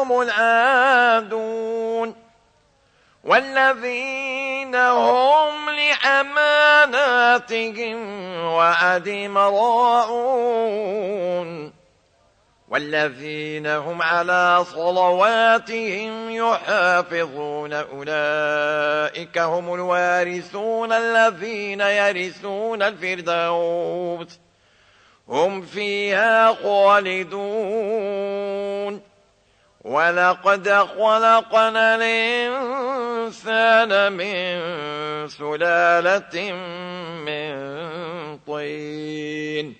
هم العادون والذين هم لأماناتهم وعدم راعون والذين هم على صلواتهم يحافظون أولئك هم الوارثون الذين يرثون الفردوس هم فيها خالدون ولقد خلقنا الإنسان من سلالة من طين.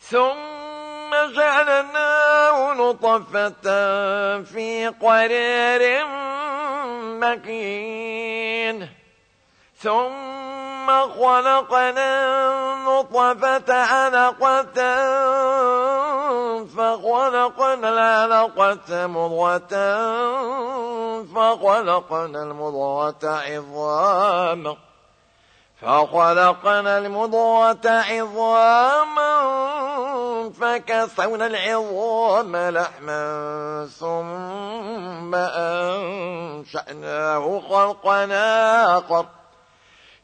ثم جعلناه نطفة في قرار مكين. ثم خلقنا النطفة علقة فخلقنا العلقة مضغة فخلقنا المضغة عظاما فخلقنا المضغة عظاما فكسونا العظام لحما ثم أنشأناه خلقنا آخر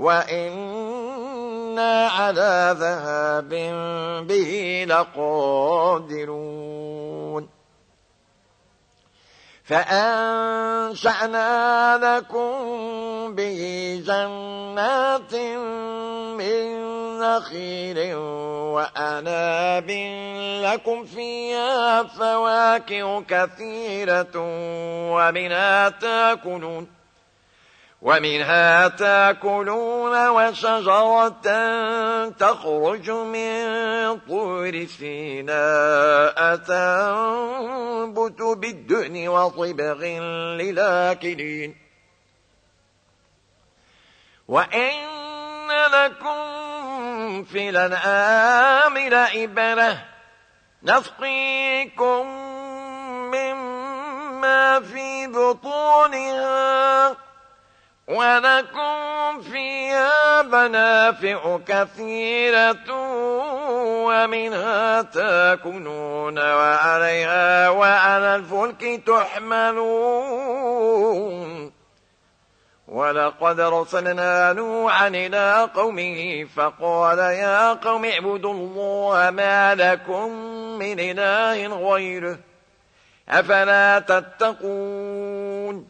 وإنا على ذهاب به لقادرون فأنشأنا لكم به جنات من نخيل وأناب لكم فيها فواكه كثيرة ومنها تاكلون ومنها تاكلون وشجرة تخرج من طور سيناء تنبت بالدهن وصبغ للاكلين. وإن لكم في الأنعام لعبرة نسقيكم مما في بطونها ولكم فيها منافع كثيرة ومنها تاكلون وعليها وعلى الفلك تحملون. ولقد رسلنا نوحا إلى قومه فقال يا قوم اعبدوا الله ما لكم من إله غيره أفلا تتقون؟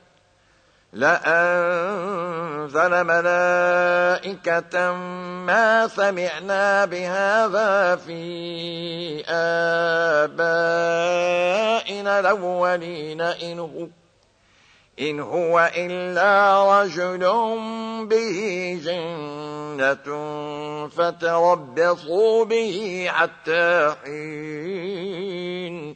لأنزل ملائكة ما سمعنا بهذا في آبائنا الأولين إن هو إن هو إلا رجل به جنة فتربصوا به حتى حين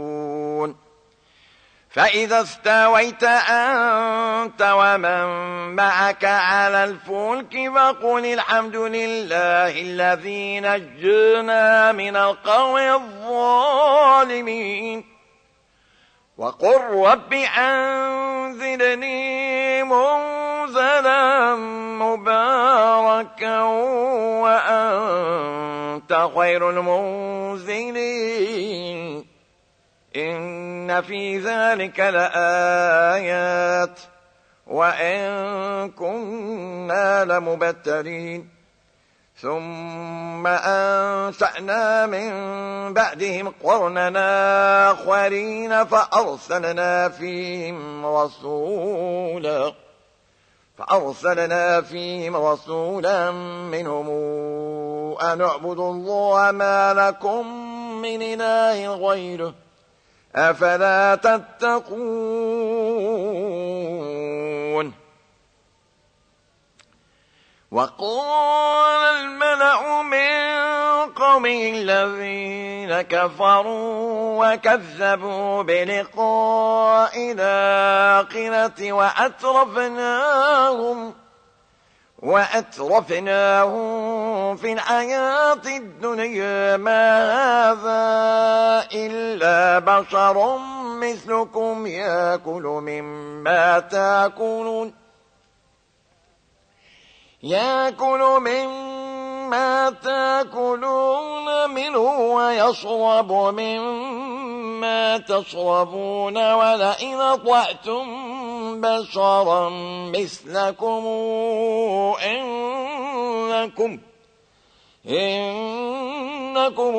فإذا استويت أنت ومن معك على الفلك فقل الحمد لله الذي نجنا من القوم الظالمين وقل رب أنزلني منزلا مباركا وأنت خير المنزلين إن في ذلك لآيات وإن كنا لمبتلين ثم أنشأنا من بعدهم قرننا آخرين فأرسلنا فيهم رسولا فأرسلنا فيهم رسولا منهم أن اعبدوا الله ما لكم من إله غيره أفلا تتقون؟ وقال الملأ من قومه الذين كفروا وكذبوا بلقاء الآخرة وأترفناهم وأترفناهم في الحياة الدنيا. ما هذا إلا بشر مثلكم يأكل مما تأكلون. يأكل مما تأكلون منه ويشرب مما تشربون. ولئن أطعتم بشرا مثلكم إنكم إنكم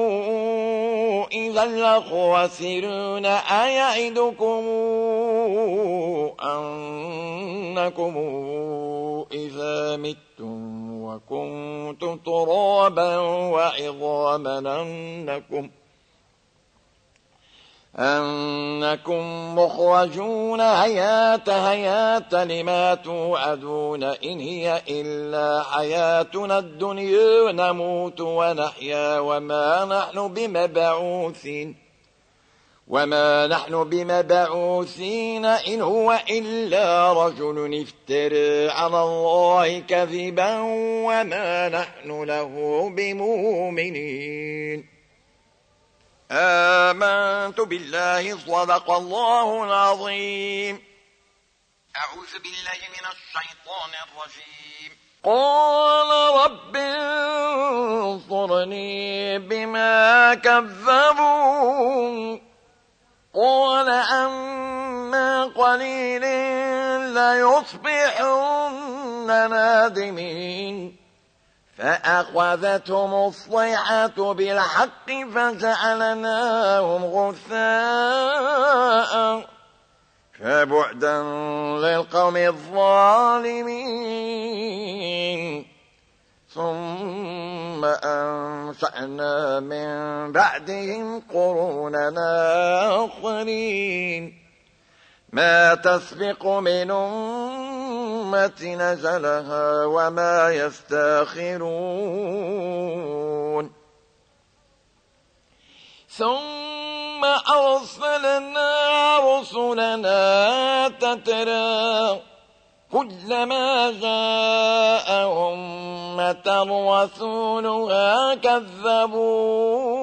إذا لخواسرون أيعدكم أنكم إذا متم وكنتم ترابا وعظاما أنكم أنكم مخرجون هيات هيات لما توعدون إن هي إلا حياتنا الدنيا نموت ونحيا وما نحن بمبعوثين. وما نحن بمبعوثين إن هو إلا رجل افترى على الله كذبا وما نحن له بمؤمنين. آمنت بالله صدق الله العظيم. أعوذ بالله من الشيطان الرجيم. قال رب انصرني بما كذبون. قال أما قليل ليصبحن نادمين. فأخذتهم الصيحة بالحق فجعلناهم غثاء فبعدا للقوم الظالمين. ثم أنشأنا من بعدهم قروننا آخرين. ما تسبق من الأمة نزلها وما يستاخرون ثم أرسلنا رسلنا تترى كلما جاء أمة رسولها كذبوه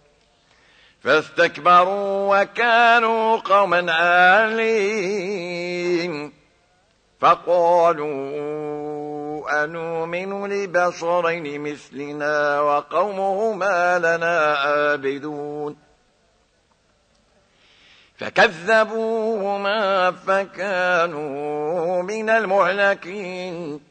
فاستكبروا وكانوا قوما عالين. فقالوا أنؤمن لبشرين مثلنا وقومهما لنا عابدون. فكذبوهما فكانوا من المهلكين.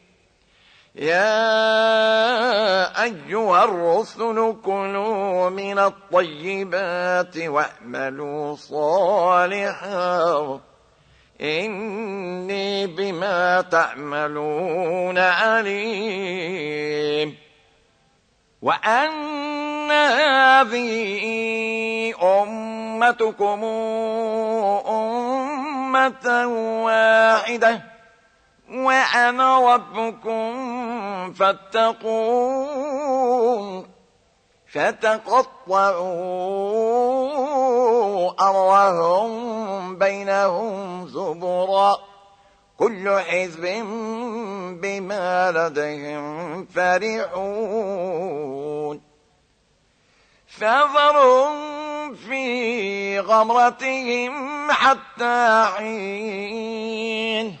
يا أيها الرسل كلوا من الطيبات واعملوا صالحا. إني بما تعملون عليم. وأن هذه أمتكم أمة واحدة. وأنا ربكم فاتقون. فتقطعوا أرواهم بينهم زبرا. كل حزب بما لديهم فرحون. فذرهم في غمرتهم حتى حين.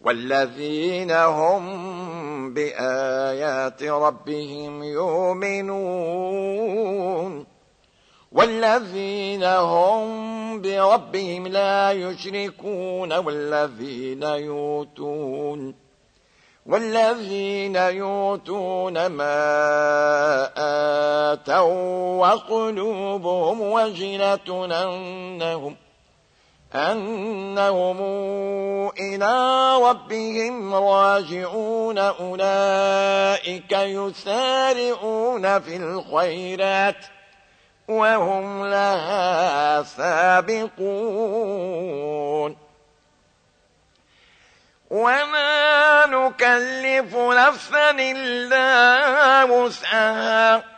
والذين هم بآيات ربهم يؤمنون والذين هم بربهم لا يشركون والذين يؤتون والذين يؤتون ما آتوا وقلوبهم وجلة أنهم أنهم إلى ربهم راجعون أولئك يسارعون في الخيرات وهم لها سابقون. وما نكلف نفسا إلا وسعها.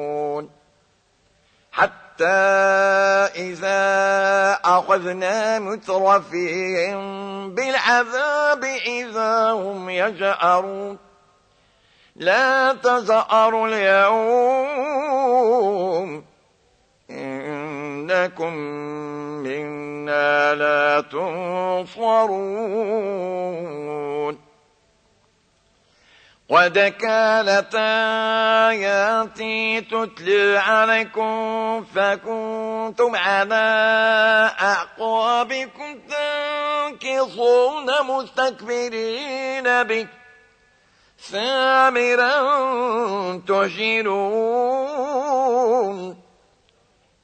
إذا أخذنا مترفين بالعذاب إذا هم يجأرون. لا تزأروا اليوم. إنكم منا لا تنصرون. قد كانت آياتي تتلى عليكم فكنتم على أعقابكم تنكصون مستكبرين به سامرا تهجرون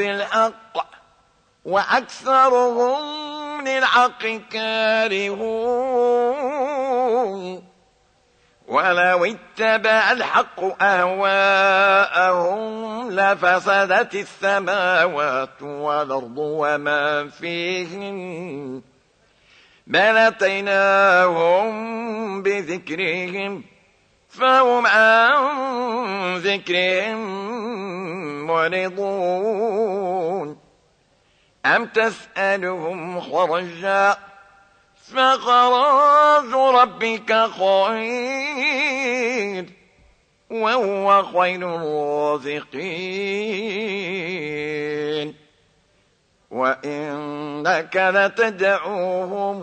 بالحق وأكثرهم للحق كارهون. ولو اتبع الحق أهواءهم لفسدت السماوات والأرض وما فيهن. بل أتيناهم بذكرهم فهم عن ذكرهم معرضون أم تسألهم خرجا؟ فخراج ربك خير. وهو خير الرازقين. وإنك لتدعوهم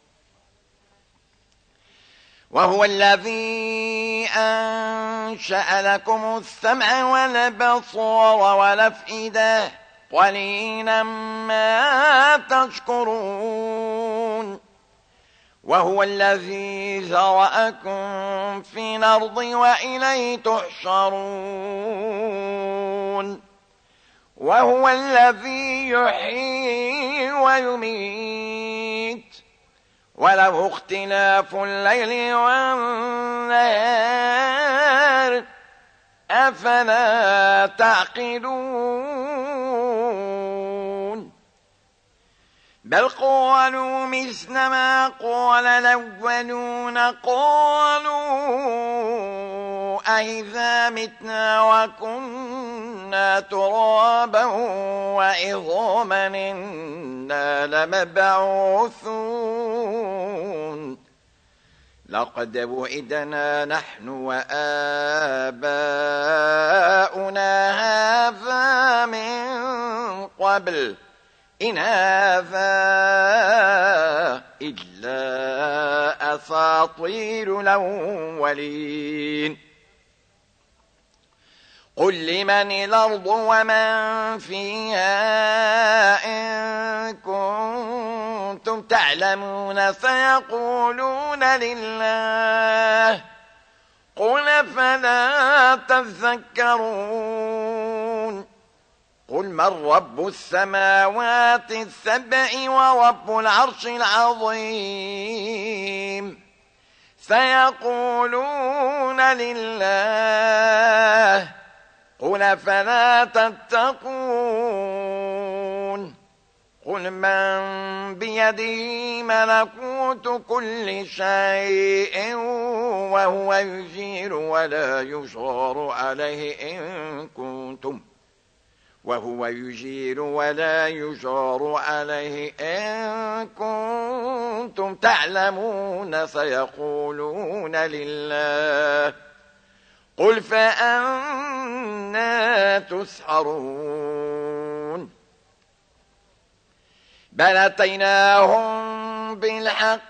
وهو الذي أنشأ لكم السمع والبصر والأفئدة. قليلا ما تشكرون. وهو الذي ذرأكم في الأرض وإليه تحشرون. وهو الذي يحيي ويميت. وله اختلاف الليل والنهار أفلا تعقلون؟ بل قالوا مثل ما قال الأولون قالوا أئذا متنا وكنا ترابا وعظاما إنا لمبعوثون لقد وعدنا نحن وآباؤنا هذا من قبل إن هذا إلا أساطير الأولين. قل لمن الأرض ومن فيها إن كنتم تعلمون سيقولون لله. قل فلا تذكرون. قل من رب السماوات السبع ورب العرش العظيم سيقولون لله قل فلا تتقون قل من بيده ملكوت كل شيء وهو يجير ولا يشار عليه إن كنتم وهو يجير ولا يجار عليه إن كنتم تعلمون سيقولون لله. قل فأنا تسحرون. بل أتيناهم بالحق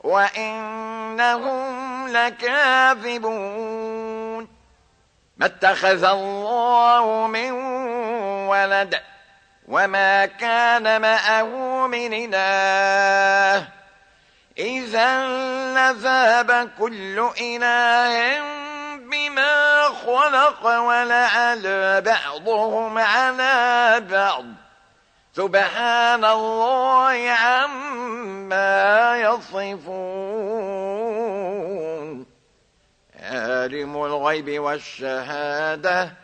وإنهم لكاذبون. ما اتخذ الله من ولد وما كان معه من إله. إذا لذاب كل إله بما خلق ولعلى بعضهم على بعض. سبحان الله عما يصفون. عالم الغيب والشهادة.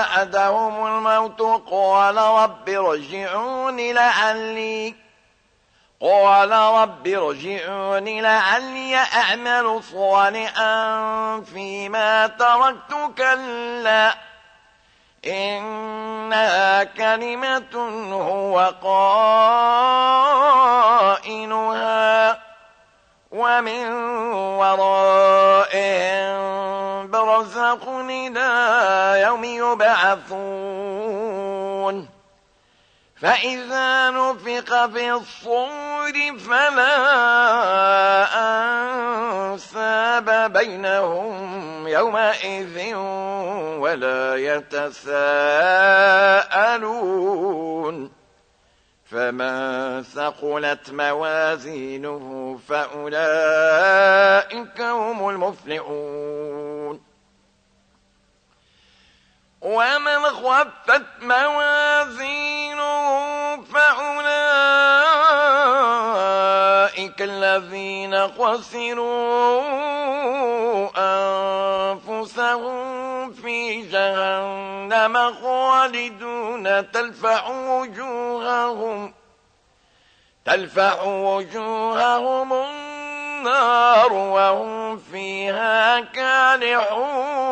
أحدهم الموت قال رب رجعون لعلي قال رب ارجعون لعلي أعمل صالحا فيما تركت كلا إنها كلمة هو قائلها ومن ورائهم برزق إلى يوم يبعثون فإذا نفق في الصور فلا أنساب بينهم يومئذ ولا يتساءلون فمن ثقلت موازينه فأولئك هم المفلحون ومن خفت موازينه فأولئك الذين خسروا أنفسهم في جهنم خالدون تلفع وجوههم تلفع وجوههم النار وهم فيها كالحون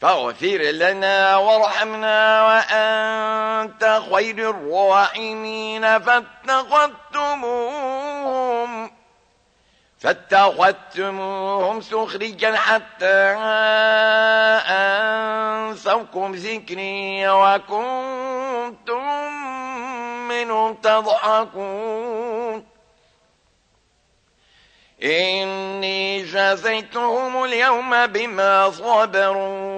فاغفر لنا وارحمنا وأنت خير الراحمين. فاتخذتموهم فاتخذتموهم سخرجا حتى أنسوكم ذكري وكنتم منهم تضحكون. إني جزيتهم اليوم بما صبروا.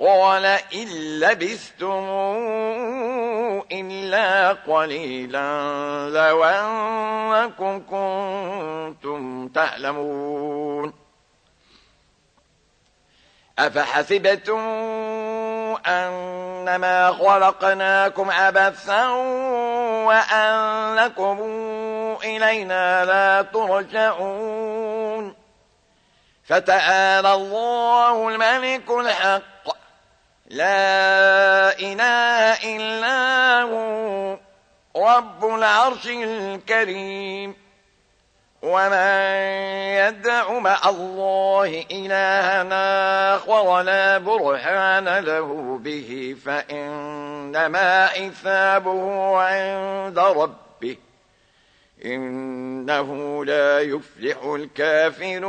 قال إن لبثتم إلا قليلا لو أنكم كنتم تعلمون أفحسبتم أنما خلقناكم عبثا وأنكم إلينا لا ترجعون فتعالى الله الملك الحق لا إله إلا هو رب العرش الكريم ومن يدع مع الله إلهنا آخر لا برهان له به فإنما حسابه عند ربه إنه لا يفلح الكافرون.